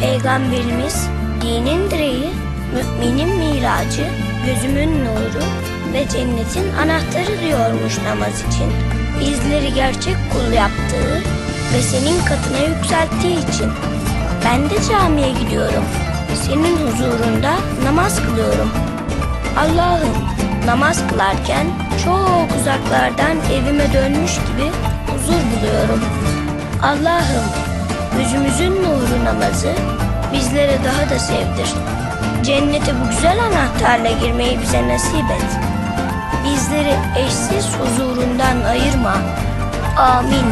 Peygamberimiz dinin direği, müminin miracı, gözümün nuru ve cennetin anahtarı diyormuş namaz için. Bizleri gerçek kul yaptığı ve senin katına yükselttiği için. Ben de camiye gidiyorum. Senin huzurunda namaz kılıyorum. Allah'ım namaz kılarken çok uzaklardan evime dönmüş gibi huzur buluyorum. Allah'ım gözümüzün nuru namazı bizlere daha da sevdir. Cennete bu güzel anahtarla girmeyi bize nasip et. Bizleri eşsiz huzurundan ayırma. Amin.